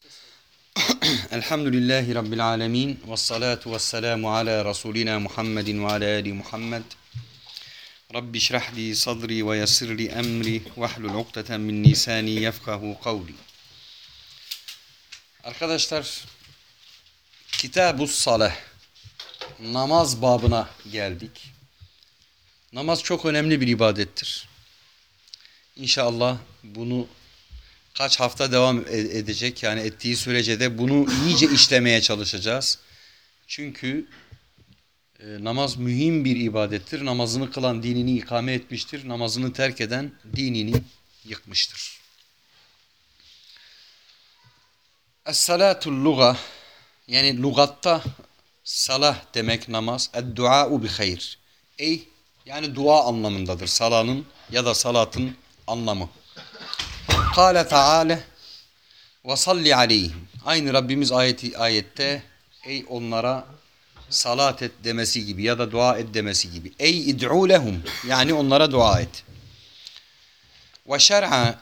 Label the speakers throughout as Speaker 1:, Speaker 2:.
Speaker 1: Elhamdülillahi Rabbil alemin. Ve salatu ve selamu ala Resulina Muhammedin ve ala Ali Muhammed. Rabbi şrah sadri ve yessir li emri ve hlul ukdeten min lisani yefkahu kavli. Arkadaşlar, Kitab-ı Salah, namaz babına geldik. Namaz çok önemli bir ibadettir. İnşallah bunu kaç hafta devam e- edecek. Yani ettiği sürece de bunu iyice işlemeye çalışacağız. Çünkü e, namaz mühim bir ibadettir. Namazını kılan dinini ikame etmiştir. Namazını terk eden dinini yıkmıştır. Es-salatul luga yani lugatta salah demek namaz. Ed-dua'u bi hayr. Ey yani dua anlamındadır. Salanın ya da salatın anlamı. Kâle Teala ve salli aleyhim. Aynı Rabbimiz ayeti, ayette ey onlara salat et demesi gibi ya da dua et demesi gibi. Ey id'u lehum yani onlara dua et. Ve şer'a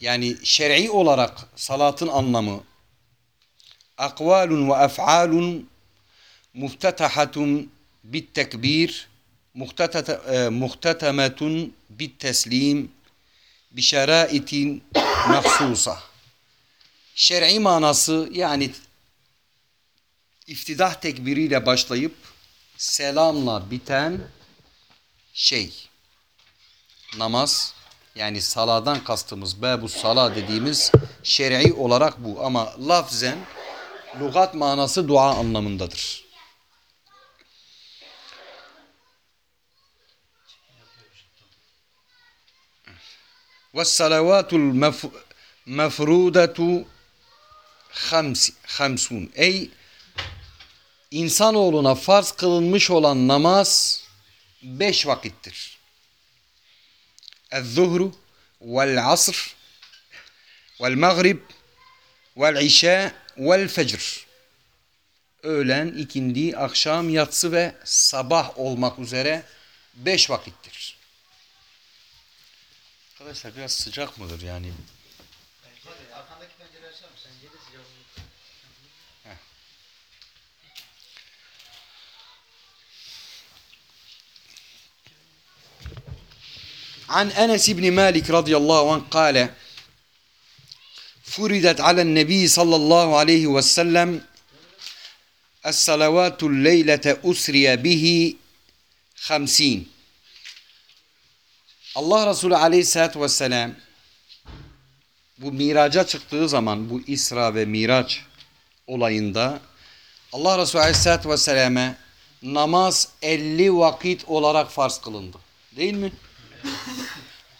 Speaker 1: yani şer'i olarak salatın anlamı akvalun ve ef'alun muftetahatun bit tekbir muhtetemetun bit teslim bişeraitin mahsusa. Şer'i manası yani iftidah tekbiriyle başlayıp selamla biten şey. Namaz yani saladan kastımız bebu sala dediğimiz şer'i olarak bu ama lafzen lugat manası dua anlamındadır. ve salavatul mefrudetu hamsun. Ey insanoğluna farz kılınmış olan namaz beş vakittir. El-zuhru vel asr vel maghrib vel işe vel fecr. Öğlen, ikindi, akşam, yatsı ve sabah olmak üzere beş vakittir. Arkadaşlar biraz sıcak mıdır yani? عن أنس بن مالك رضي الله عنه قال فردت على النبي صلى الله عليه وسلم الصلوات الليلة أسري به خمسين Allah Resulü Aleyhisselatü Vesselam bu miraca çıktığı zaman bu İsra ve Miraç olayında Allah Resulü Aleyhisselatü Vesselam'e namaz 50 vakit olarak farz kılındı. Değil mi?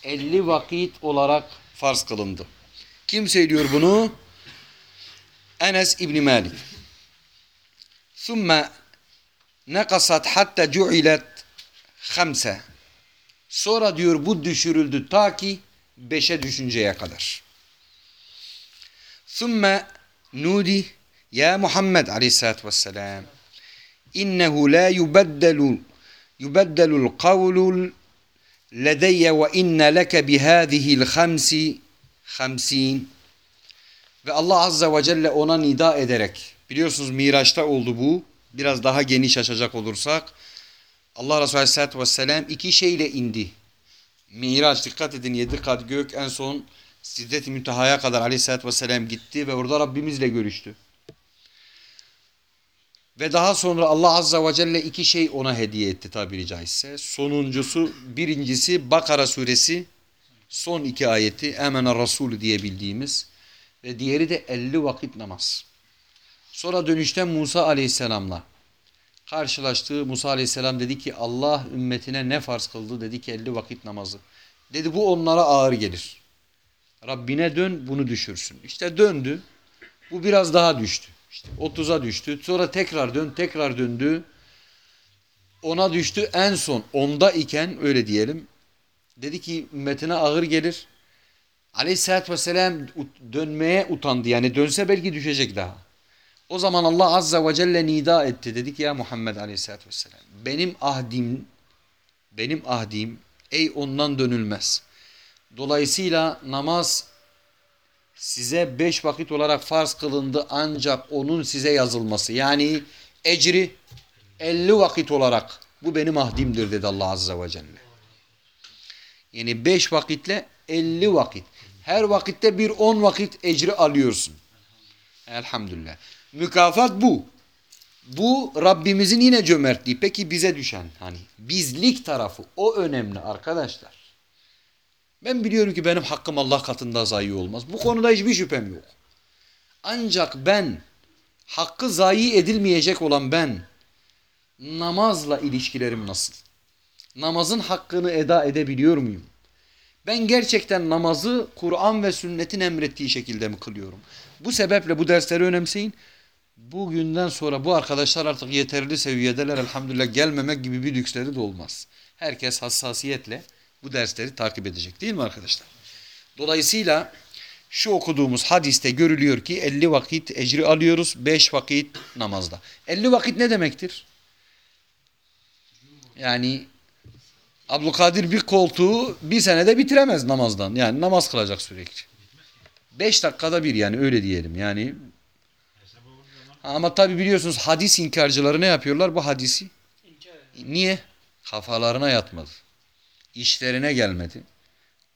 Speaker 1: 50 vakit olarak farz kılındı. Kim söylüyor bunu? Enes İbni Malik. ثُمَّ نَقَصَتْ حَتَّى جُعِلَتْ خَمْسَ Sonra diyor bu düşürüldü ta ki beşe düşünceye kadar. Sümme nudi ya Muhammed aleyhissalatü vesselam innehu la yubeddelu yubeddelul kavlul ledeyye ve inne leke bihâzihil hamsi hamsin ve Allah azza ve celle ona nida ederek biliyorsunuz Miraç'ta oldu bu biraz daha geniş açacak olursak Allah Resulü Aleyhisselatü Vesselam iki şeyle indi. Miraç dikkat edin yedi kat gök en son Siddet-i Münteha'ya kadar Aleyhisselatü Vesselam gitti ve orada Rabbimizle görüştü. Ve daha sonra Allah Azza ve Celle iki şey ona hediye etti tabiri caizse. Sonuncusu birincisi Bakara suresi son iki ayeti Emene Rasul diye bildiğimiz ve diğeri de 50 vakit namaz. Sonra dönüşte Musa Aleyhisselam'la karşılaştığı Musa Aleyhisselam dedi ki Allah ümmetine ne farz kıldı? Dedi ki 50 vakit namazı. Dedi bu onlara ağır gelir. Rabbine dön bunu düşürsün. İşte döndü. Bu biraz daha düştü. İşte 30'a düştü. Sonra tekrar dön, tekrar döndü. Ona düştü. En son onda iken öyle diyelim. Dedi ki ümmetine ağır gelir. Aleyhisselatü Vesselam dönmeye utandı. Yani dönse belki düşecek daha. O zaman Allah Azza ve Celle nida etti. Dedi ki ya Muhammed Aleyhisselatü Vesselam benim ahdim benim ahdim ey ondan dönülmez. Dolayısıyla namaz size beş vakit olarak farz kılındı ancak onun size yazılması. Yani ecri 50 vakit olarak bu benim ahdimdir dedi Allah Azze ve Celle. Yani beş vakitle 50 vakit. Her vakitte bir 10 vakit ecri alıyorsun. Elhamdülillah. Mükafat bu. Bu Rabbimizin yine cömertliği. Peki bize düşen hani bizlik tarafı o önemli arkadaşlar. Ben biliyorum ki benim hakkım Allah katında zayi olmaz. Bu konuda hiçbir şüphem yok. Ancak ben hakkı zayi edilmeyecek olan ben namazla ilişkilerim nasıl? Namazın hakkını eda edebiliyor muyum? Ben gerçekten namazı Kur'an ve sünnetin emrettiği şekilde mi kılıyorum? Bu sebeple bu dersleri önemseyin. Bugünden sonra bu arkadaşlar artık yeterli seviyedeler elhamdülillah gelmemek gibi bir lüksleri de olmaz. Herkes hassasiyetle bu dersleri takip edecek değil mi arkadaşlar? Dolayısıyla şu okuduğumuz hadiste görülüyor ki 50 vakit ecri alıyoruz 5 vakit namazda. 50 vakit ne demektir? Yani Abdülkadir bir koltuğu bir senede bitiremez namazdan. Yani namaz kılacak sürekli. 5 dakikada bir yani öyle diyelim. Yani ama tabi biliyorsunuz hadis inkarcıları ne yapıyorlar bu hadisi? Niye? Kafalarına yatmadı. İşlerine gelmedi.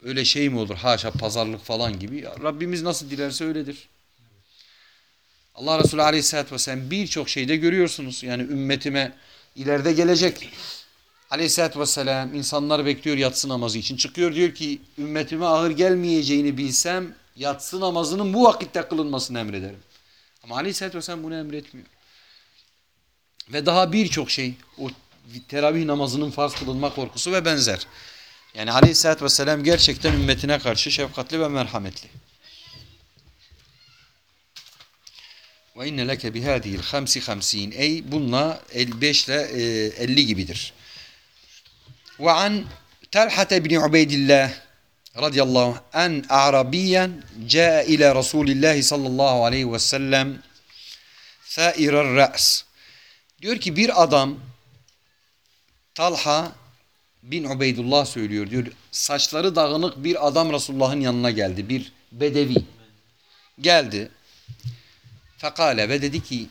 Speaker 1: Öyle şey mi olur? Haşa pazarlık falan gibi. Ya Rabbimiz nasıl dilerse öyledir. Allah Resulü Aleyhisselatü Vesselam birçok şeyde görüyorsunuz. Yani ümmetime ileride gelecek. Aleyhisselatü Vesselam insanlar bekliyor yatsı namazı için. Çıkıyor diyor ki ümmetime ağır gelmeyeceğini bilsem yatsı namazının bu vakitte kılınmasını emrederim. Ama Aleyhisselatü Vesselam bunu emretmiyor. Ve daha birçok şey o teravih namazının farz kılınma korkusu ve benzer. Yani Aleyhisselatü Vesselam gerçekten ümmetine karşı şefkatli ve merhametli. Ve inne leke bihâdihil hamsi hamsîn. Ey bununla 5 ile 50 gibidir. Ve an Talhate bin Ubeydillah radıyallahu an Arabiyen caa ile Resulillah sallallahu aleyhi ve sellem thairer ra's. Diyor ki bir adam Talha bin Ubeydullah söylüyor diyor. Saçları dağınık bir adam Resulullah'ın yanına geldi. Bir bedevi. Geldi. Fekale ve dedi ki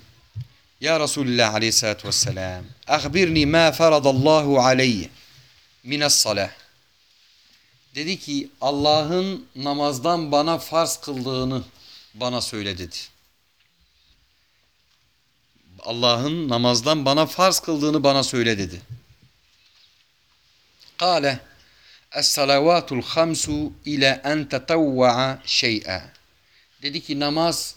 Speaker 1: Ya Resulullah aleyhissalatü vesselam Akhbirni ma faradallahu aleyye mines salah. Dedi ki Allah'ın namazdan bana farz kıldığını bana söyle dedi. Allah'ın namazdan bana farz kıldığını bana söyle dedi. Kale Es-salavatul hamsu ile en tetavva'a şey'a. Dedi ki namaz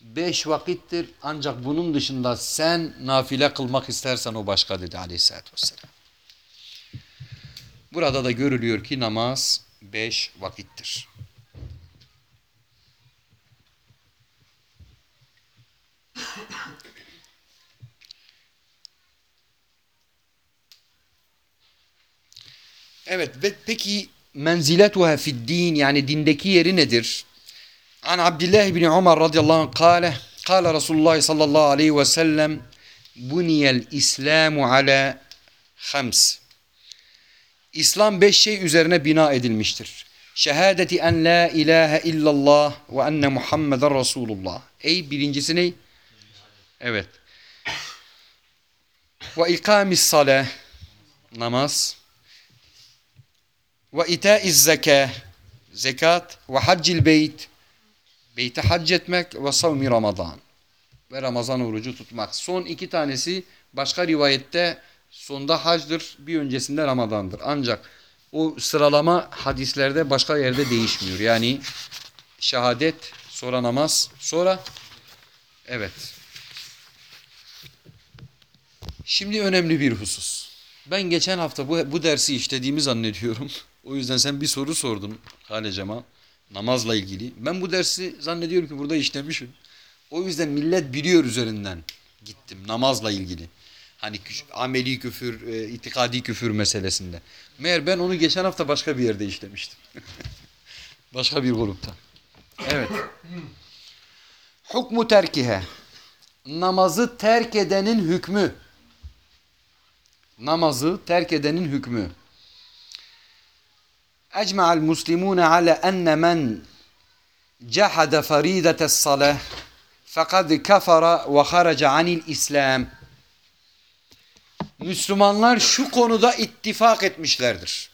Speaker 1: beş vakittir ancak bunun dışında sen nafile kılmak istersen o başka dedi aleyhissalatü vesselam. Burada da görülüyor ki namaz beş vakittir. Evet ve peki menziletuha fid din yani dindeki yeri nedir? An Abdullah bin Umar radıyallahu anh kâle kâle Resulullah sallallahu aleyhi ve sellem buniyel İslamu ala hams. İslam beş şey üzerine bina edilmiştir. Şehadeti en la ilahe illallah ve enne Muhammeden Resulullah. Ey birincisi ne? Evet. Ve ikamis salah. Namaz. Ve itaiz zeka. Zekat. Ve haccil beyt. Beyti hac etmek ve savmi Ramazan. Ve Ramazan orucu tutmak. Son iki tanesi başka rivayette sonda hacdır, bir öncesinde Ramazan'dır. Ancak o sıralama hadislerde başka yerde değişmiyor. Yani şehadet, sonra namaz, sonra evet. Şimdi önemli bir husus. Ben geçen hafta bu, bu dersi işlediğimi zannediyorum. O yüzden sen bir soru sordun Hale Cemal. Namazla ilgili. Ben bu dersi zannediyorum ki burada işlemişim. O yüzden millet biliyor üzerinden gittim namazla ilgili. Hani ameli küfür, e, itikadi küfür meselesinde. Meğer ben onu geçen hafta başka bir yerde işlemiştim. başka bir grupta. Evet. Hukmu terkihe. Namazı terk edenin hükmü. Namazı terk edenin hükmü. Ecma'al muslimune ala enne men cehade faridetes salah fekad kafara ve haraca anil İslam. Müslümanlar şu konuda ittifak etmişlerdir.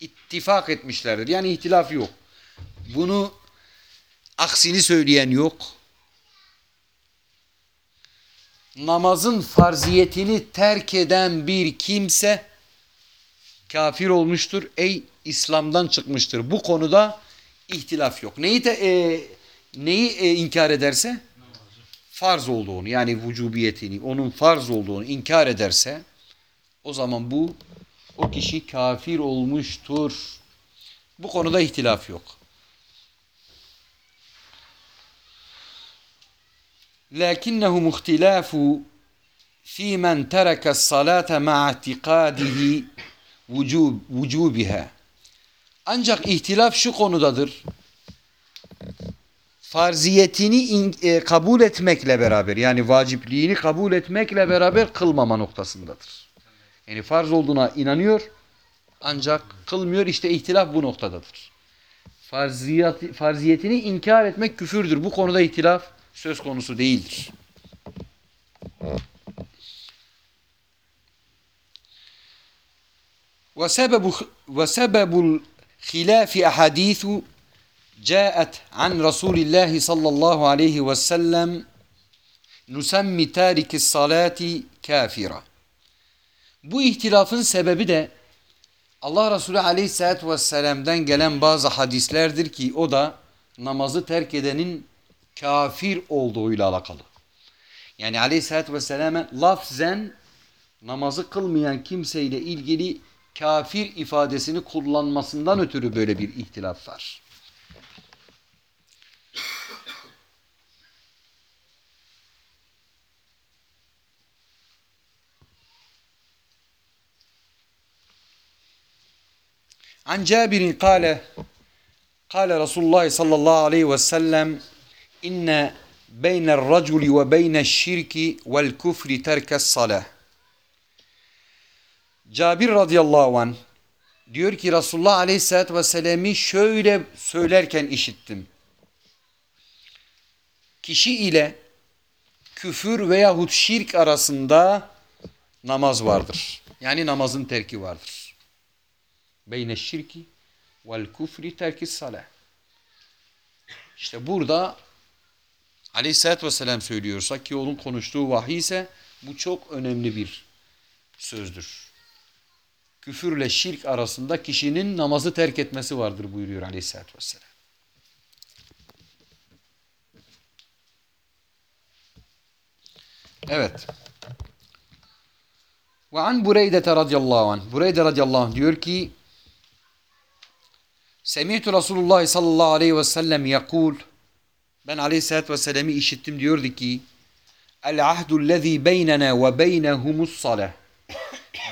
Speaker 1: İttifak etmişlerdir. Yani ihtilaf yok. Bunu aksini söyleyen yok. Namazın farziyetini terk eden bir kimse kafir olmuştur. Ey İslam'dan çıkmıştır. Bu konuda ihtilaf yok. Neyi de, e, neyi e, inkar ederse farz olduğunu yani vücubiyetini, onun farz olduğunu inkar ederse o zaman bu o kişi kafir olmuştur. Bu konuda ihtilaf yok. لكنه اختلاف في من ترك الصلاة مع اعتقاده vücub, vücubiha. Ancak ihtilaf şu konudadır. farziyetini in, e, kabul etmekle beraber yani vacipliğini kabul etmekle beraber kılmama noktasındadır. Yani farz olduğuna inanıyor ancak kılmıyor işte ihtilaf bu noktadadır. Farziyeti, farziyetini inkar etmek küfürdür. Bu konuda ihtilaf söz konusu değildir. Ve sebebu ve sebebul hilafi ahadisu جاءت عن رسول الله صلى الله عليه وسلم نسمي تارك الصلاة كافرا Bu ihtilafın sebebi de Allah Resulü Aleyhisselatü Vesselam'dan gelen bazı hadislerdir ki o da namazı terk edenin kafir olduğuyla alakalı. Yani Aleyhisselatü Vesselam'a lafzen namazı kılmayan kimseyle ilgili kafir ifadesini kullanmasından ötürü böyle bir ihtilaf var. An Cabir kâle kâle Resulullah sallallahu aleyhi ve sellem inne beyne'r raculi ve beyne'ş-şirki vel kufri terkes salah. Cabir radıyallahu an diyor ki Resulullah aleyhissalatü vesselam'ı şöyle söylerken işittim. Kişi ile küfür veyahut şirk arasında namaz vardır. Yani namazın terki vardır. Beyne şirki vel kufri terki salah. İşte burada aleyhissalatü vesselam söylüyorsa ki onun konuştuğu vahiy ise bu çok önemli bir sözdür küfürle şirk arasında kişinin namazı terk etmesi vardır buyuruyor aleyhissalatü vesselam. Evet. Ve an Bureyde radıyallahu anh. Bureyde radıyallahu anh diyor ki Semi'tu Resulullah sallallahu aleyhi ve sellem yakul ben aleyhissalatü vesselam'ı işittim diyordu ki El ahdu lezî beynena ve beynehumus salah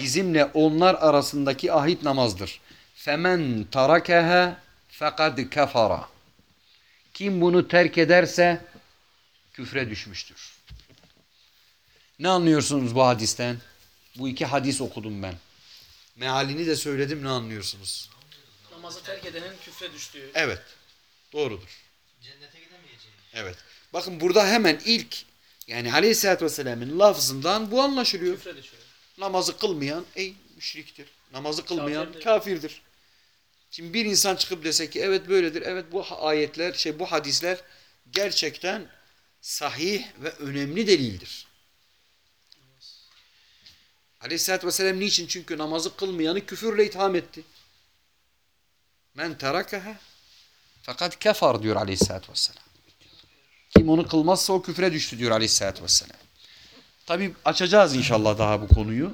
Speaker 1: bizimle onlar arasındaki ahit namazdır. Femen tarakeha fekad kefara. Kim bunu terk ederse küfre düşmüştür. Ne anlıyorsunuz bu hadisten? Bu iki hadis okudum ben. Mealini de söyledim ne anlıyorsunuz?
Speaker 2: Namazı terk edenin küfre düştüğü.
Speaker 1: Evet. Doğrudur.
Speaker 3: Cennete gidemeyeceğim.
Speaker 1: Evet. Bakın burada hemen ilk yani Aleyhisselatü Vesselam'ın lafzından bu anlaşılıyor.
Speaker 2: Küfre düşüyor.
Speaker 1: Namazı kılmayan ey müşriktir. Namazı kılmayan
Speaker 2: Kafirdir.
Speaker 1: kafirdir. Şimdi bir insan çıkıp dese ki evet böyledir. Evet bu ayetler şey bu hadisler gerçekten sahih ve önemli delildir. Aleyhisselatü Vesselam niçin? Çünkü namazı kılmayanı küfürle itham etti. Men terakaha fakat kefar diyor Aleyhisselatü Vesselam. Kim onu kılmazsa o küfre düştü diyor Aleyhisselatü Vesselam. Tabi açacağız inşallah daha bu konuyu.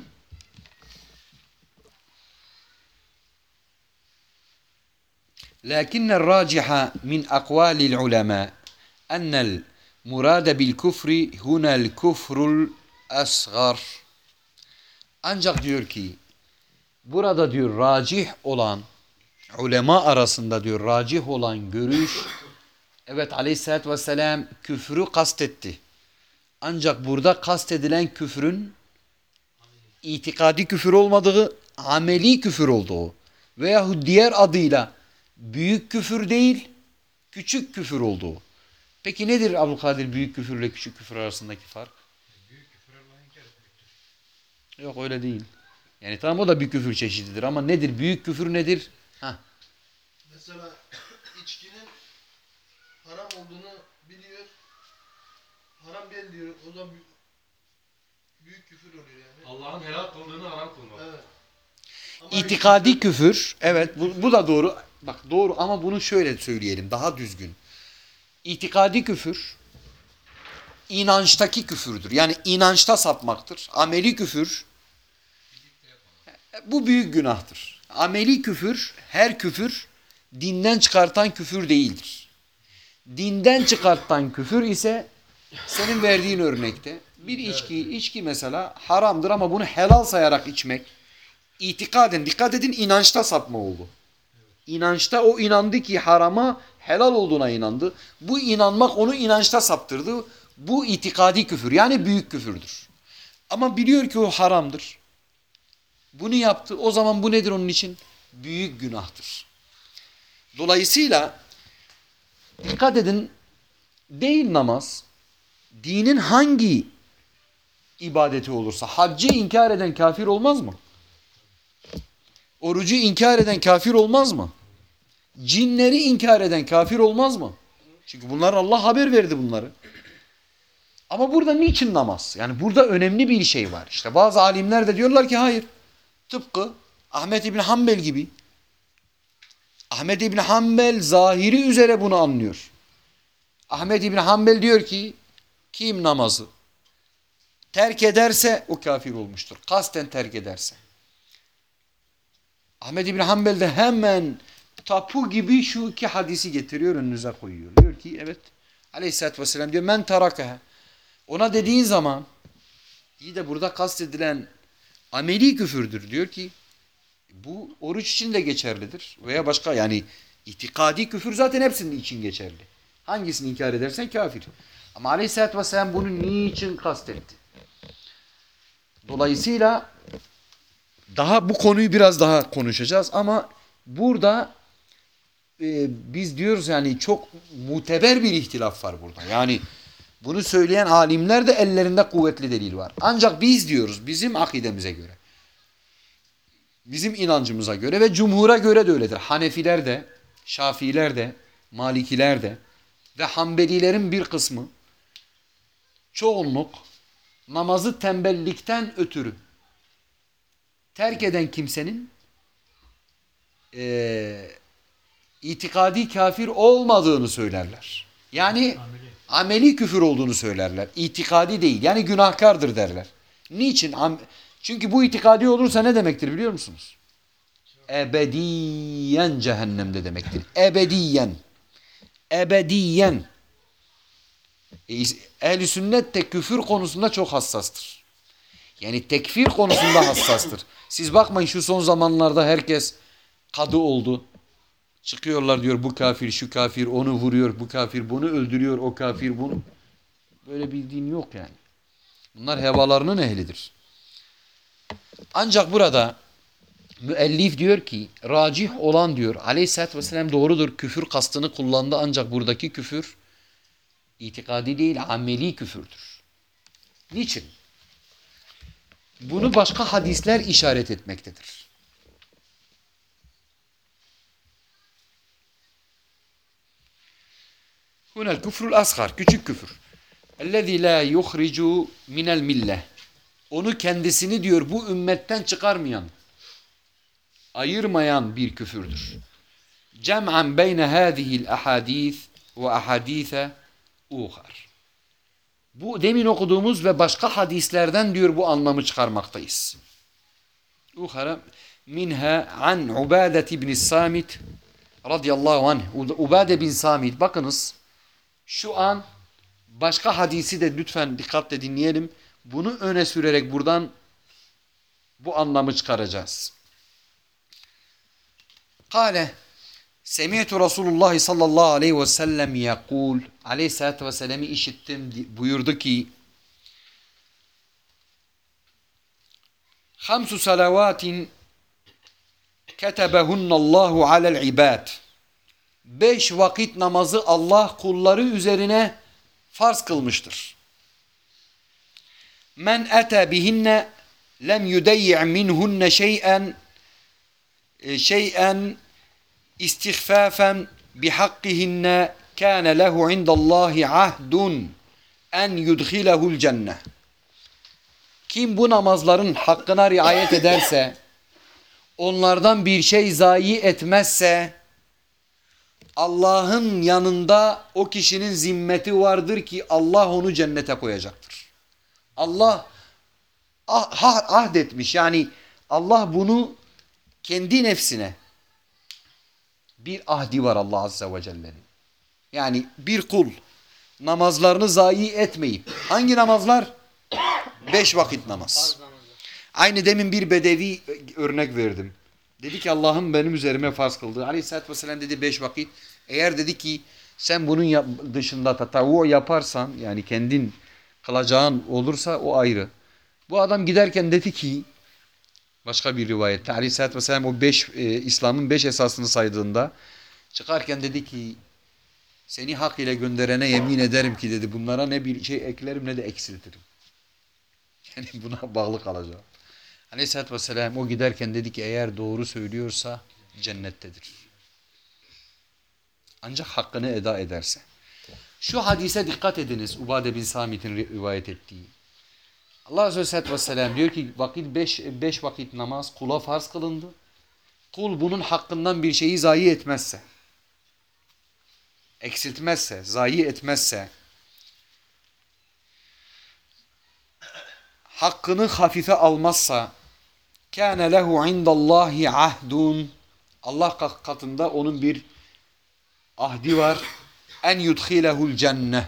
Speaker 1: لكن الراجح من أقوال العلماء أن المراد بالكفر هنا الكفر الأصغر Ancak diyor ki burada diyor racih olan ulema arasında diyor racih olan görüş evet aleyhissalatü vesselam küfrü kastetti. Ancak burada kastedilen küfrün itikadi küfür olmadığı, ameli küfür olduğu veyahut diğer adıyla büyük küfür değil, Küçük küfür olduğu. Peki nedir Abdülkadir büyük küfürle küçük küfür arasındaki fark?
Speaker 3: Büyük küfür.
Speaker 1: Yok öyle değil. Yani tamam o da bir küfür çeşididir ama nedir? Büyük küfür nedir?
Speaker 4: Mesela içkinin haram olduğunu biliyor. Haram değil diyor. O zaman büyük, büyük küfür oluyor yani.
Speaker 5: Allah'ın helal kıldığını haram kılmak.
Speaker 4: Evet. Ama
Speaker 1: İtikadi küfür, evet bu, bu da doğru. Bak doğru ama bunu şöyle söyleyelim daha düzgün. İtikadi küfür inançtaki küfürdür. Yani inançta sapmaktır. Ameli küfür bu büyük günahtır. Ameli küfür, her küfür dinden çıkartan küfür değildir. Dinden çıkartan küfür ise senin verdiğin örnekte bir içki, içki mesela haramdır ama bunu helal sayarak içmek itikaden dikkat edin inançta sapma oldu. İnançta o inandı ki harama helal olduğuna inandı. Bu inanmak onu inançta saptırdı. Bu itikadi küfür yani büyük küfürdür. Ama biliyor ki o haramdır. Bunu yaptı. O zaman bu nedir onun için? Büyük günahtır. Dolayısıyla dikkat edin değil namaz dinin hangi ibadeti olursa haccı inkar eden kafir olmaz mı? Orucu inkar eden kafir olmaz mı? Cinleri inkar eden kafir olmaz mı? Çünkü bunlar Allah haber verdi bunları. Ama burada niçin namaz? Yani burada önemli bir şey var. İşte bazı alimler de diyorlar ki hayır. Tıpkı Ahmet İbni Hanbel gibi. Ahmet İbni Hanbel zahiri üzere bunu anlıyor. Ahmet İbni Hanbel diyor ki kim namazı terk ederse o kafir olmuştur. Kasten terk ederse. Ahmet İbni Hanbel de hemen tapu gibi şu iki hadisi getiriyor önünüze koyuyor. Diyor ki evet aleyhissalatü vesselam diyor men tarakaha. Ona dediğin zaman iyi de burada kastedilen ameli küfürdür. Diyor ki bu oruç için de geçerlidir. Veya başka yani itikadi küfür zaten hepsinin için geçerli. Hangisini inkar edersen kafir. Ama aleyhissalatü vesselam bunu niçin kastetti? Dolayısıyla daha bu konuyu biraz daha konuşacağız ama burada e, biz diyoruz yani çok muteber bir ihtilaf var burada. Yani bunu söyleyen alimler de ellerinde kuvvetli delil var. Ancak biz diyoruz bizim akidemize göre, bizim inancımıza göre ve cumhura göre de öyledir. Hanefiler de, Şafiiler de, Malikiler de ve Hanbelilerin bir kısmı çoğunluk namazı tembellikten ötürü terk eden kimsenin e, itikadi kafir olmadığını söylerler. Yani ameli küfür olduğunu söylerler. İtikadi değil. Yani günahkardır derler. Niçin? Am Çünkü bu itikadi olursa ne demektir biliyor musunuz? Ebediyen cehennemde demektir. Ebediyen. Ebediyen. E, Ehl-i sünnet de küfür konusunda çok hassastır. Yani tekfir konusunda hassastır. Siz bakmayın şu son zamanlarda herkes kadı oldu. Çıkıyorlar diyor bu kafir, şu kafir, onu vuruyor, bu kafir, bunu öldürüyor, o kafir, bunu. Böyle bildiğin yok yani. Bunlar hevalarının ehlidir. Ancak burada müellif diyor ki, racih olan diyor, aleyhissalatü vesselam doğrudur, küfür kastını kullandı ancak buradaki küfür itikadi değil, ameli küfürdür. Niçin? Bunu başka hadisler işaret etmektedir. Hunel küfrül asgar, küçük küfür. Ellezî lâ yuhricu minel millet. Onu kendisini diyor bu ümmetten çıkarmayan, ayırmayan bir küfürdür. Cem'an beyne hâzihil ahadîth ve ahadîthe uhar. Bu demin okuduğumuz ve başka hadislerden diyor bu anlamı çıkarmaktayız. Uhara minha an Ubadet ibn Samit radıyallahu anh. Ubade bin Samit bakınız şu an başka hadisi de lütfen dikkatle dinleyelim. Bunu öne sürerek buradan bu anlamı çıkaracağız. Kale Semi'tu Resulullah sallallahu aleyhi ve sellem yakul aleyhissalatü vesselam'ı işittim buyurdu ki Hamsu salavatin ketebehunallahu alel ibad beş vakit namazı Allah kulları üzerine farz kılmıştır. Men ete bihinne lem yudeyyi' minhunne şey'en e, şey'en istihfafen bihakkihinne kâne lehu indallahi ahdun en yudhilehul cenneh. Kim bu namazların hakkına riayet ederse, onlardan bir şey zayi etmezse, Allah'ın yanında o kişinin zimmeti vardır ki Allah onu cennete koyacaktır. Allah ah, ah- ahdetmiş yani Allah bunu kendi nefsine bir ahdi var Allah Azze ve Celle'nin. Yani bir kul namazlarını zayi etmeyip hangi namazlar? Beş vakit namaz. Aynı demin bir bedevi örnek verdim. Dedi ki Allah'ım benim üzerime farz kıldı. Aleyhisselatü Vesselam dedi beş vakit. Eğer dedi ki sen bunun dışında tatavu yaparsan yani kendin kılacağın olursa o ayrı. Bu adam giderken dedi ki başka bir rivayette Aleyhisselatü Vesselam o beş e, İslam'ın beş esasını saydığında çıkarken dedi ki seni hak ile gönderene yemin ederim ki dedi bunlara ne bir şey eklerim ne de eksiltirim. Yani buna bağlı kalacağım. Aleyhisselatü Vesselam o giderken dedi ki eğer doğru söylüyorsa cennettedir. Ancak hakkını eda ederse. Şu hadise dikkat ediniz Ubade bin Samit'in ri- rivayet ettiği. Allah Resulü Aleyhisselatü Vesselam diyor ki vakit beş, beş vakit namaz kula farz kılındı. Kul bunun hakkından bir şeyi zayi etmezse, eksiltmezse, zayi etmezse, hakkını hafife almazsa kâne lehu indallahi ahdun Allah kat- katında onun bir ahdi var en yudkhilehul cenneh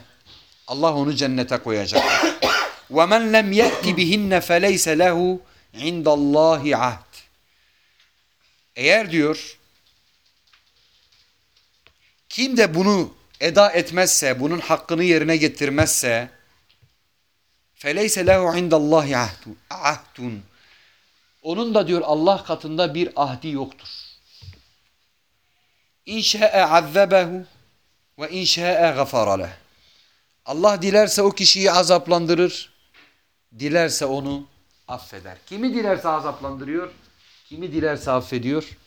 Speaker 1: Allah onu cennete koyacak ve men lem ye'ti bihinne feleyse lehu indallahi ahd eğer diyor kim de bunu eda etmezse bunun hakkını yerine getirmezse Feleyse lehu indallahi ahdun. Onun da diyor Allah katında bir ahdi yoktur. İnşa'e azzabehu ve inşa'e gafara. Allah dilerse o kişiyi azaplandırır. Dilerse onu affeder. Kimi dilerse azaplandırıyor. Kimi dilerse affediyor.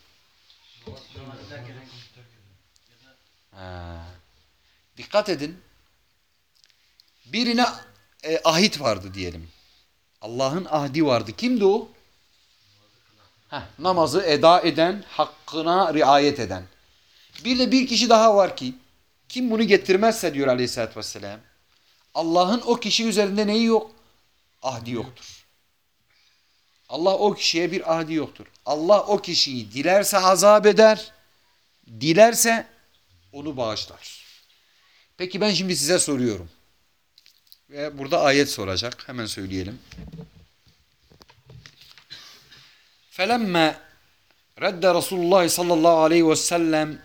Speaker 1: Ha. Dikkat edin. Birine e, ahit vardı diyelim. Allah'ın ahdi vardı. Kimdi o? Heh, namazı eda eden, hakkına riayet eden. Bir de bir kişi daha var ki, kim bunu getirmezse diyor aleyhissalatü vesselam Allah'ın o kişi üzerinde neyi yok? Ahdi yoktur. Allah o kişiye bir ahdi yoktur. Allah o kişiyi dilerse azap eder, dilerse onu bağışlar. Peki ben şimdi size soruyorum. Ve burada ayet soracak. Hemen söyleyelim. فَلَمَّا رَدَّ رَسُولُ اللّٰهِ صَلَّى اللّٰهُ عَلَيْهِ وَسَّلَّمْ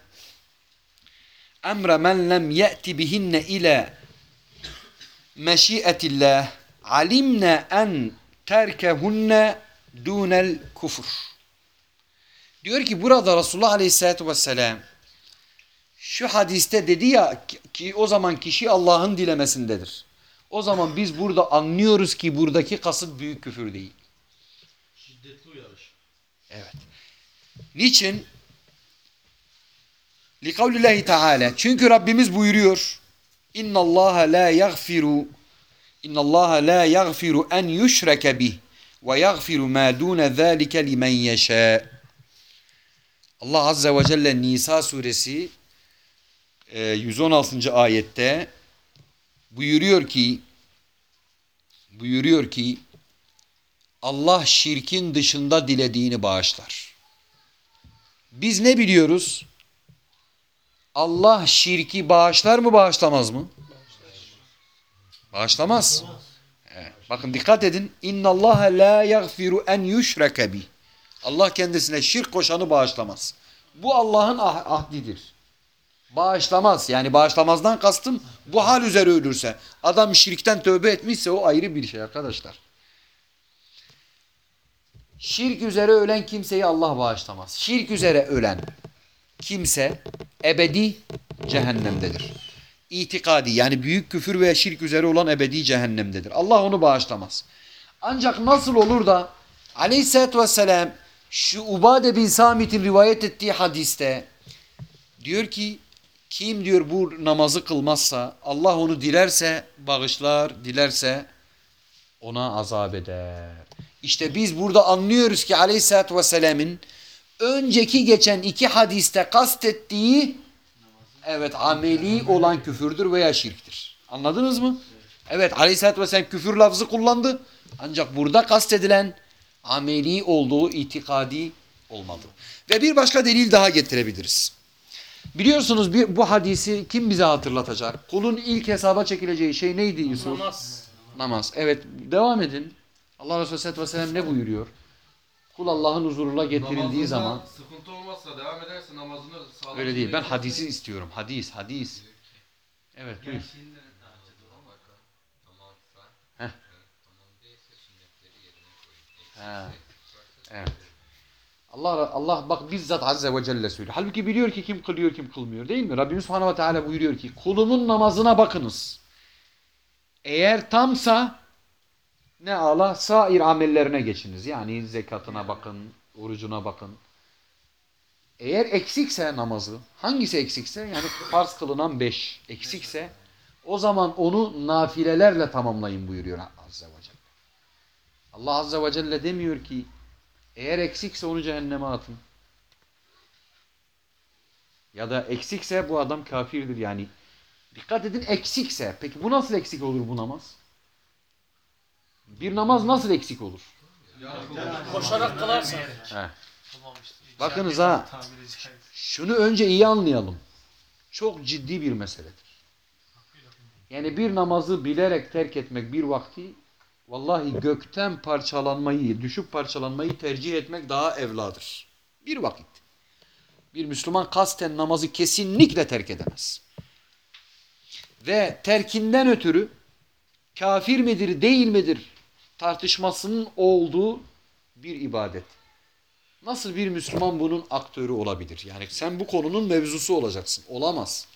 Speaker 1: emre men lem ye'ti bihinne ile meşiyetillah alimne en terkehunne dunel kufur. Diyor ki burada Resulullah Aleyhisselatü Vesselam şu hadiste dedi ya ki o zaman kişi Allah'ın dilemesindedir. O zaman biz burada anlıyoruz ki buradaki kasıt büyük küfür değil.
Speaker 4: Şiddetli uyarış.
Speaker 1: Evet. Niçin? Likavlillahi Teala. Çünkü Rabbimiz buyuruyor. İnna Allah la yaghfiru İnna Allah la yaghfiru en yushrake bih ve yaghfiru ma dun zalika limen yasha. Allah Azze ve Celle Nisa suresi e, 116. ayette buyuruyor ki buyuruyor ki Allah şirkin dışında dilediğini bağışlar. Biz ne biliyoruz? Allah şirki bağışlar mı bağışlamaz mı? Bağışlamaz. Evet. Bakın dikkat edin. İnna Allah la yaghfiru en yushrake bih. Allah kendisine şirk koşanı bağışlamaz. Bu Allah'ın ah- ahdidir. Bağışlamaz. Yani bağışlamazdan kastım bu hal üzere ölürse. Adam şirkten tövbe etmişse o ayrı bir şey arkadaşlar. Şirk üzere ölen kimseyi Allah bağışlamaz. Şirk üzere ölen. Kimse ebedi cehennemdedir. İtikadi yani büyük küfür veya şirk üzere olan ebedi cehennemdedir. Allah onu bağışlamaz. Ancak nasıl olur da aleyhissalatü vesselam şu Ubade bin Samit'in rivayet ettiği hadiste diyor ki kim diyor bu namazı kılmazsa Allah onu dilerse bağışlar, dilerse ona azap eder. İşte biz burada anlıyoruz ki aleyhissalatü vesselam'ın önceki geçen iki hadiste kastettiği evet ameli olan küfürdür veya şirktir. Anladınız mı? Evet aleyhissalatü vesselam küfür lafzı kullandı. Ancak burada kastedilen ameli olduğu itikadi olmadı. Ve bir başka delil daha getirebiliriz. Biliyorsunuz bir, bu hadisi kim bize hatırlatacak? Kulun ilk hesaba çekileceği şey neydi Yusuf?
Speaker 2: Namaz.
Speaker 1: Namaz. Evet devam edin. Allah Resulü Aleyhisselatü Vesselam ne buyuruyor? Kul Allah'ın huzuruna getirildiği
Speaker 5: Namazında
Speaker 1: zaman
Speaker 5: sıkıntı olmazsa devam ederse namazını sağlam
Speaker 1: öyle değil. Ben hadisi istiyorum. Hadis, hadis. Evet, buyur. Heh. Ha. Evet. Allah Allah bak bizzat azze ve celle söylüyor. Halbuki biliyor ki kim kılıyor kim kılmıyor değil mi? Rabbimiz Subhanahu ve Teala buyuruyor ki kulumun namazına bakınız. Eğer tamsa ne ala sair amellerine geçiniz. Yani zekatına bakın, orucuna bakın. Eğer eksikse namazı, hangisi eksikse yani farz kılınan beş eksikse o zaman onu nafilelerle tamamlayın buyuruyor Azze ve Celle. Allah Azze ve Celle demiyor ki eğer eksikse onu cehenneme atın. Ya da eksikse bu adam kafirdir yani. Dikkat edin eksikse. Peki bu nasıl eksik olur bu namaz? Bir namaz nasıl eksik olur?
Speaker 2: Koşarak kılarsan.
Speaker 1: He. Bakınız ha. Şunu önce iyi anlayalım. Çok ciddi bir meseledir. Yani bir namazı bilerek terk etmek bir vakti vallahi gökten parçalanmayı, düşüp parçalanmayı tercih etmek daha evladır. Bir vakit. Bir Müslüman kasten namazı kesinlikle terk edemez. Ve terkinden ötürü kafir midir değil midir tartışmasının olduğu bir ibadet. Nasıl bir Müslüman bunun aktörü olabilir? Yani sen bu konunun mevzusu olacaksın. Olamaz.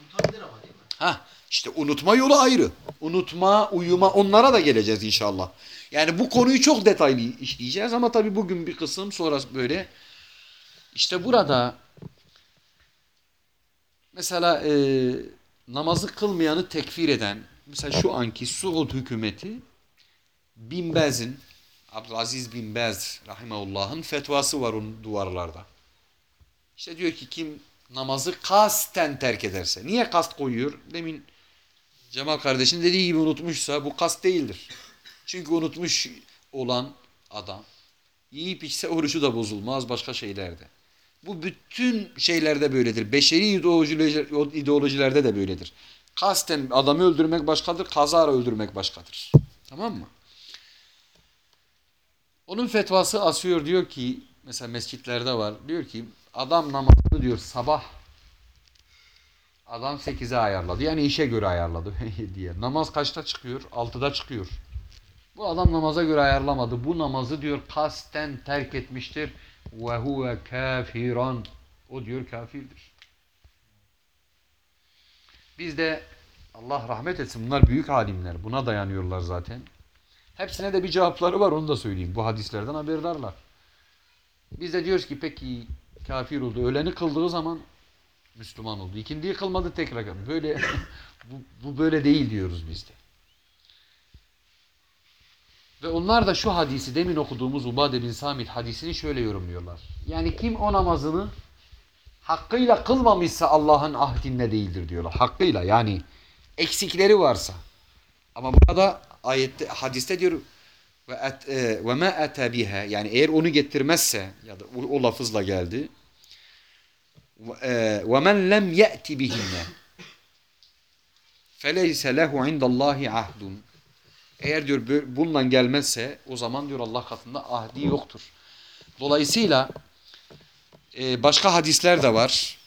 Speaker 3: Unutabilir ama değil mi?
Speaker 1: Ha işte unutma yolu ayrı. Unutma, uyuma onlara da geleceğiz inşallah. Yani bu konuyu çok detaylı işleyeceğiz ama tabii bugün bir kısım sonra böyle. İşte burada mesela e, namazı kılmayanı tekfir eden mesela şu anki Suud hükümeti Bin Baz'in Abdülaziz bin Baz rahimahullah'ın fetvası var onun duvarlarda. İşte diyor ki kim namazı kasten terk ederse. Niye kast koyuyor? Demin Cemal kardeşin dediği gibi unutmuşsa bu kast değildir. Çünkü unutmuş olan adam yiyip içse orucu da bozulmaz başka şeylerde. Bu bütün şeylerde böyledir. Beşeri ideolojiler- ideolojilerde de böyledir. Kasten adamı öldürmek başkadır, kazara öldürmek başkadır. Tamam mı? Onun fetvası asıyor diyor ki mesela mescitlerde var. Diyor ki adam namazını diyor sabah adam 8'e ayarladı. Yani işe göre ayarladı diye. Namaz kaçta çıkıyor? 6'da çıkıyor. Bu adam namaza göre ayarlamadı. Bu namazı diyor kasten terk etmiştir. Ve huve kafiran. O diyor kafirdir. Biz de Allah rahmet etsin bunlar büyük alimler. Buna dayanıyorlar zaten. Hepsine de bir cevapları var onu da söyleyeyim. Bu hadislerden haberdarlar. Biz de diyoruz ki peki kafir oldu. Öğleni kıldığı zaman Müslüman oldu. İkindiyi kılmadı tekrar. Böyle bu, bu böyle değil diyoruz biz de. Ve onlar da şu hadisi demin okuduğumuz Ubade bin Samit hadisini şöyle yorumluyorlar. Yani kim o namazını hakkıyla kılmamışsa Allah'ın ahdinde değildir diyorlar. Hakkıyla yani eksikleri varsa. Ama burada ayette hadiste diyor ve et, e, ve ma ata biha yani eğer onu getirmezse ya da o, o lafızla geldi. Ve e, men lem yati bihinne feleyse lehu indallahi ahdun. Eğer diyor bununla gelmezse o zaman diyor Allah katında ahdi yoktur. Dolayısıyla e, başka hadisler de var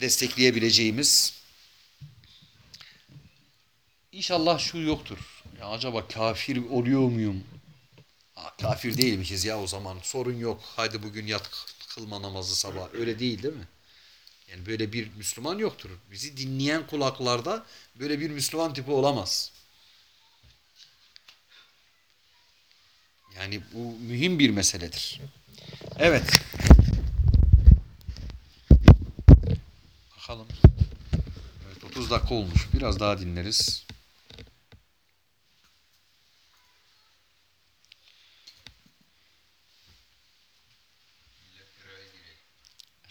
Speaker 1: destekleyebileceğimiz. İnşallah şu yoktur. Ya acaba kafir oluyor muyum? Aa, kafir değilmişiz ya o zaman. Sorun yok. Haydi bugün yat kılma namazı sabah. Öyle değil değil mi? Yani böyle bir Müslüman yoktur. Bizi dinleyen kulaklarda böyle bir Müslüman tipi olamaz. Yani bu mühim bir meseledir. Evet. Bakalım. Evet 30 dakika olmuş. Biraz daha dinleriz.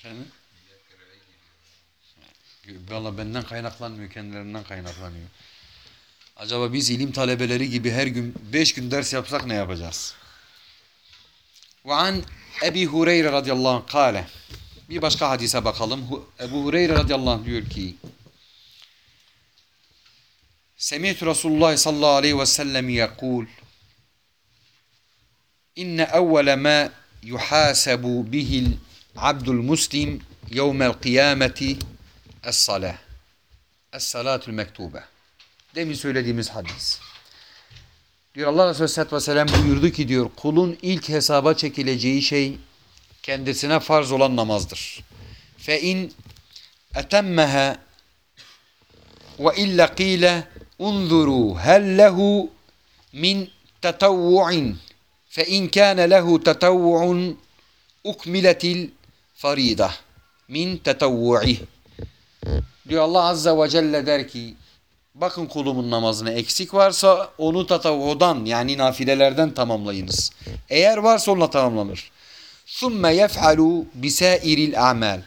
Speaker 1: Efendim? Valla benden kaynaklanmıyor, kendilerinden kaynaklanıyor. Acaba biz ilim talebeleri gibi her gün beş gün ders yapsak ne yapacağız? Ve an Ebi Hureyre radıyallahu anh kâle. Bir başka hadise bakalım. Ebu Hureyre radıyallahu anh diyor ki Semihtu Resulullah sallallahu aleyhi ve sellem yekul İnne evvele ma yuhasabu bihil abdul muslim yevmel kıyameti es-salah. Es-salatul mektube. Demin söylediğimiz hadis. Diyor Allah Resulü Aleyhisselatü Vesselam buyurdu ki diyor kulun ilk hesaba çekileceği şey kendisine farz olan namazdır. Fe in etemmeha ve illa qile unzuru hel lehu min tetavvu'in fe in kana lehu tetavvu'un ukmiletil farida min tetavvu'ih diyor Allah Azze ve Celle der ki bakın kulumun namazına eksik varsa onu tatavvudan yani nafilelerden tamamlayınız. Eğer varsa onunla tamamlanır. ثُمَّ يَفْعَلُوا بِسَائِرِ الْاَعْمَالِ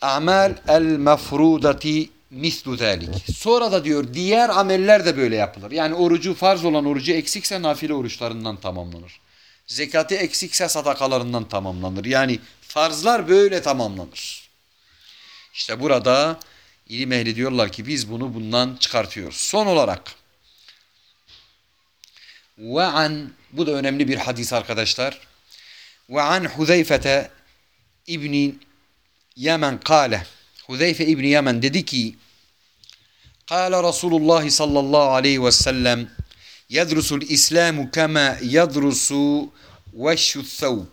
Speaker 1: A'mal el mefrudati mislu zalik. Sonra da diyor diğer ameller de böyle yapılır. Yani orucu farz olan orucu eksikse nafile oruçlarından tamamlanır. Zekatı eksikse sadakalarından tamamlanır. Yani farzlar böyle tamamlanır. İşte burada ilim ehli diyorlar ki biz bunu bundan çıkartıyoruz. Son olarak ve an bu da önemli bir hadis arkadaşlar. Ve an Huzeyfete İbni Yemen kâle. Huzeyfe İbni Yemen dedi ki Kâle Resulullah sallallahu aleyhi ve sellem yedrusul İslamu kema yedrusu veşşu thawb.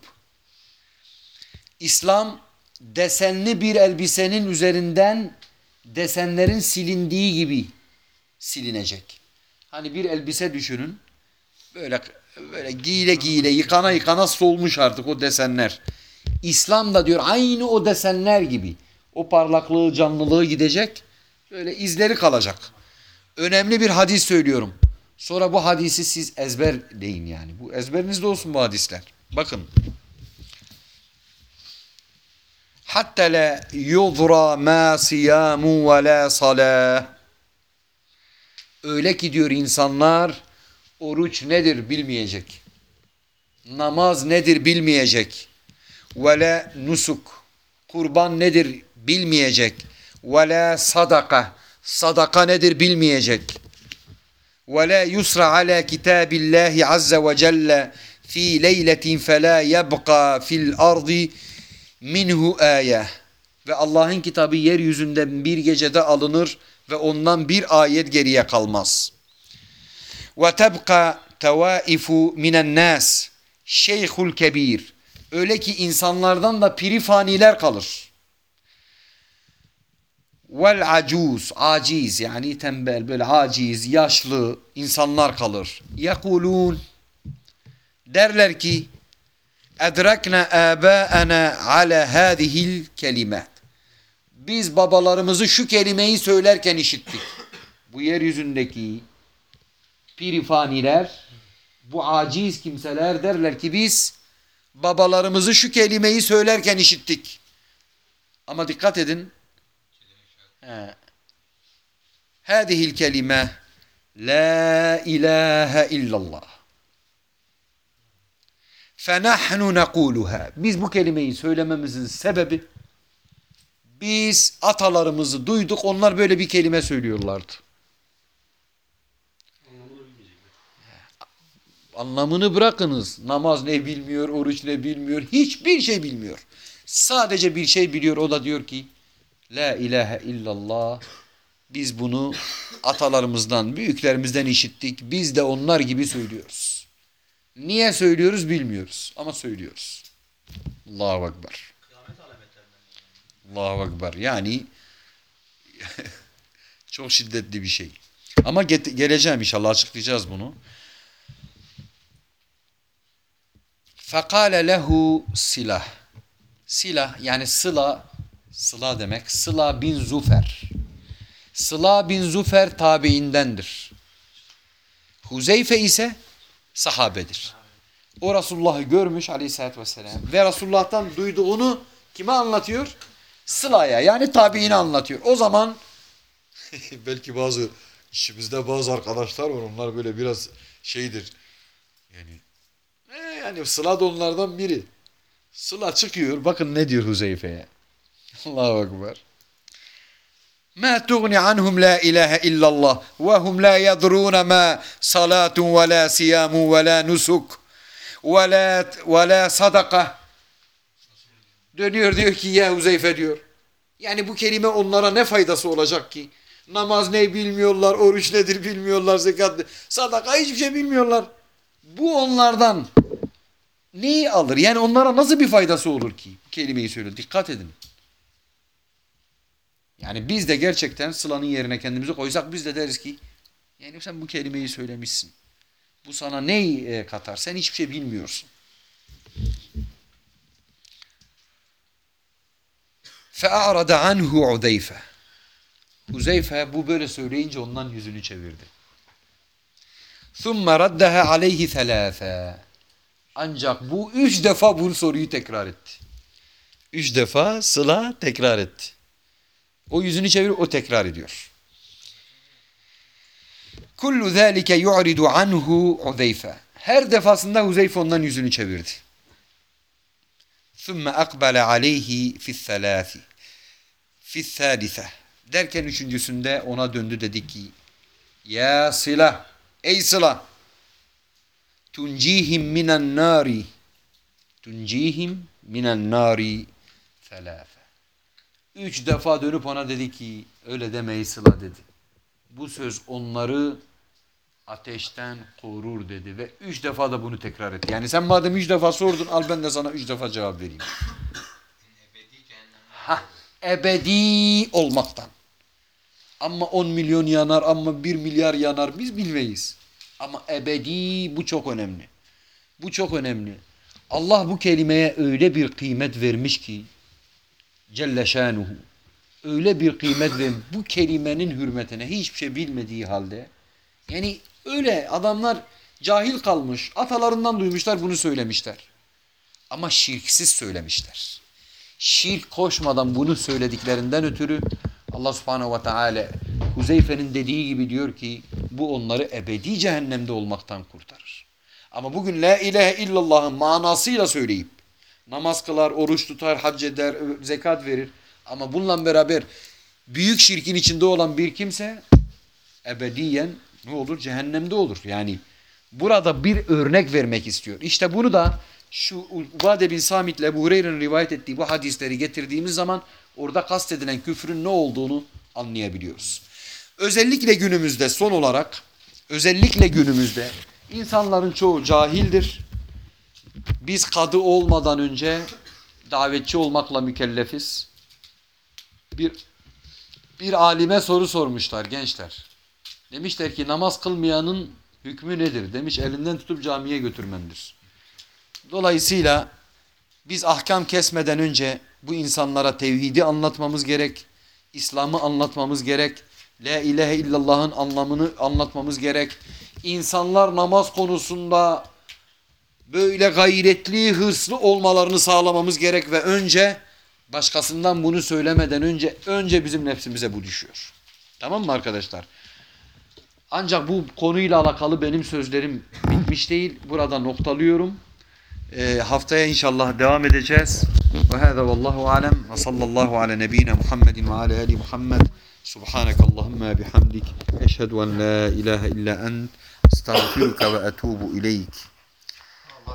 Speaker 1: İslam desenli bir elbisenin üzerinden desenlerin silindiği gibi silinecek. Hani bir elbise düşünün. Böyle böyle giyile giyile yıkana yıkana solmuş artık o desenler. İslam da diyor aynı o desenler gibi. O parlaklığı, canlılığı gidecek. Böyle izleri kalacak. Önemli bir hadis söylüyorum. Sonra bu hadisi siz ezberleyin yani. Bu ezberinizde olsun bu hadisler. Bakın. Hatta la yudra ma siyamu ve la salah. Öyle ki diyor insanlar oruç nedir bilmeyecek. Namaz nedir bilmeyecek. Ve la nusuk. Kurban nedir bilmeyecek. Ve la sadaka. Sadaka nedir bilmeyecek. Ve la yusra ala kitabillahi azze ve celle fi leyletin fe la yebqa fil ardi minhu. Ve Allah'ın kitabı yeryüzünden bir gecede alınır ve ondan bir ayet geriye kalmaz. Ve tebqa tevaifu minen nas şeyhul kebir. Öyle ki insanlardan da pirifaniler kalır. Vel acuz, aciz yani tembel böyle aciz, yaşlı insanlar kalır. Yekulun derler ki edrekna âbâena ala hâzihil kelimat. Biz babalarımızı şu kelimeyi söylerken işittik. Bu yeryüzündeki pirifaniler, bu aciz kimseler derler ki biz babalarımızı şu kelimeyi söylerken işittik. Ama dikkat edin. Hâzihil kelime La ilahe illallah. Fenahnu nekuluha. Biz bu kelimeyi söylememizin sebebi biz atalarımızı duyduk onlar böyle bir kelime söylüyorlardı. Anlamını bırakınız. Namaz ne bilmiyor, oruç ne bilmiyor, hiçbir şey bilmiyor. Sadece bir şey biliyor o da diyor ki La ilahe illallah biz bunu atalarımızdan, büyüklerimizden işittik. Biz de onlar gibi söylüyoruz. Niye söylüyoruz bilmiyoruz ama söylüyoruz. Allahu Ekber. Allahu Ekber. Yani çok şiddetli bir şey. Ama geleceğim inşallah açıklayacağız bunu. Fekale lehu silah. Silah yani sıla, sıla demek. Sıla bin Zufer. Sıla bin Zufer tabiindendir. Huzeyfe ise sahabedir. O Resulullah'ı görmüş aleyhissalatü vesselam. Ve Resulullah'tan duyduğunu kime anlatıyor? Sıla'ya yani tabiine anlatıyor. O zaman belki bazı işimizde bazı arkadaşlar var onlar böyle biraz şeydir. Yani e, yani Sıla da onlardan biri. Sıla çıkıyor. Bakın ne diyor Huzeyfe'ye. Allahu Ekber. Ma tughni anhum la ilahe illallah ve hum la yadruna ma salatun ve la siyamun ve la nusuk ve la ve la sadaka. Dönüyor diyor ki ya Huzeyfe diyor. Yani bu kelime onlara ne faydası olacak ki? Namaz ne bilmiyorlar, oruç nedir bilmiyorlar, zekat, sadaka hiçbir şey bilmiyorlar. Bu onlardan neyi alır? Yani onlara nasıl bir faydası olur ki? Kelimeyi söyle. Dikkat edin. Yani biz de gerçekten sılanın yerine kendimizi koysak biz de deriz ki yani sen bu kelimeyi söylemişsin. Bu sana ne e, katar? Sen hiçbir şey bilmiyorsun. فَاَعْرَدَ عَنْهُ عُذَيْفَ Huzeyfe bu böyle söyleyince ondan yüzünü çevirdi. ثُمَّ رَدَّهَا عَلَيْهِ ثَلَاثًا Ancak bu üç defa bu soruyu tekrar etti. Üç defa Sıla tekrar etti. O yüzünü çevir o tekrar ediyor. Kullu zâlike yu'ridu anhu Huzeyfe. Her defasında Huzeyfe ondan yüzünü çevirdi. Sümme akbele aleyhi fisselâfi. Fisselâlise. Derken üçüncüsünde ona döndü dedi ki Ya Sıla, ey Sıla tuncihim minen nari tuncihim minen nari selâfe. Üç defa dönüp ona dedi ki öyle deme Sıla dedi. Bu söz onları ateşten korur dedi ve üç defa da bunu tekrar etti. Yani sen madem üç defa sordun al ben de sana üç defa cevap vereyim. Hah, ebedi olmaktan. Ama 10 milyon yanar ama 1 milyar yanar biz bilmeyiz. Ama ebedi bu çok önemli. Bu çok önemli. Allah bu kelimeye öyle bir kıymet vermiş ki Celle şanuhu. Öyle bir kıymet ve bu kelimenin hürmetine hiçbir şey bilmediği halde yani öyle adamlar cahil kalmış. Atalarından duymuşlar bunu söylemişler. Ama şirksiz söylemişler. Şirk koşmadan bunu söylediklerinden ötürü Allah subhanehu ve teala Huzeyfe'nin dediği gibi diyor ki bu onları ebedi cehennemde olmaktan kurtarır. Ama bugün la ilahe illallah'ın manasıyla söyleyip namaz kılar, oruç tutar, hac eder, zekat verir. Ama bununla beraber büyük şirkin içinde olan bir kimse ebediyen ne olur? Cehennemde olur. Yani burada bir örnek vermek istiyor. İşte bunu da şu Ubade bin Samit ile Ebu Hureyre'nin rivayet ettiği bu hadisleri getirdiğimiz zaman orada kastedilen küfrün ne olduğunu anlayabiliyoruz. Özellikle günümüzde son olarak özellikle günümüzde insanların çoğu cahildir. Biz kadı olmadan önce davetçi olmakla mükellefiz. Bir bir alime soru sormuşlar gençler. Demişler ki namaz kılmayanın hükmü nedir? Demiş elinden tutup camiye götürmendir. Dolayısıyla biz ahkam kesmeden önce bu insanlara tevhidi anlatmamız gerek. İslam'ı anlatmamız gerek. La ilahe illallah'ın anlamını anlatmamız gerek. İnsanlar namaz konusunda böyle gayretli, hırslı olmalarını sağlamamız gerek ve önce başkasından bunu söylemeden önce önce bizim nefsimize bu düşüyor. Tamam mı arkadaşlar? Ancak bu konuyla alakalı benim sözlerim bitmiş değil. Burada noktalıyorum. Ee, haftaya inşallah devam edeceğiz. Ve hâzâ vallahu alem ve sallallahu ala nebine Muhammedin ve ala ali Muhammed. Subhaneke bihamdik. Eşhedü en la ilahe illa ent. Estağfiruka ve etubu ileyk.